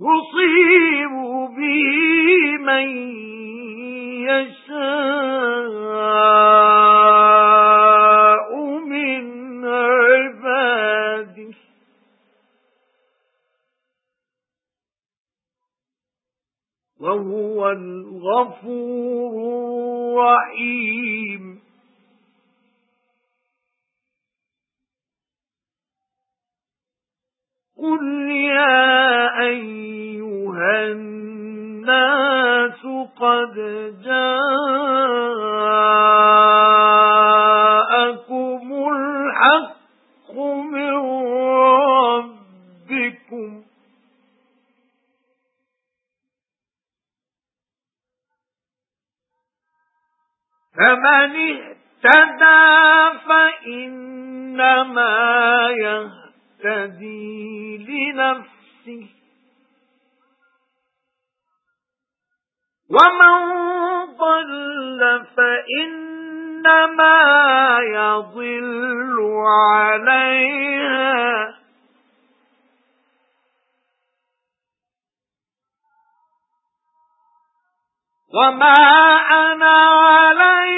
يُصِيبُ بِهِ مَن يَشَاءُ مِنْ عِبَادِهِ. وَهُوَ الْغَفُورُ الرَّحِيمُ. قُلْ يَا أَيُّهَا النَّاسُ قَدْ جَاءَكُمُ الْحَقُّ مِنْ رَبِّكُمْ فَمَنِ اهْتَدَى فَإِنَّمَا يَهْتَدِي يهتدي لنفسه ومن ضل فإنما يضل عليها. وما أنا عليكم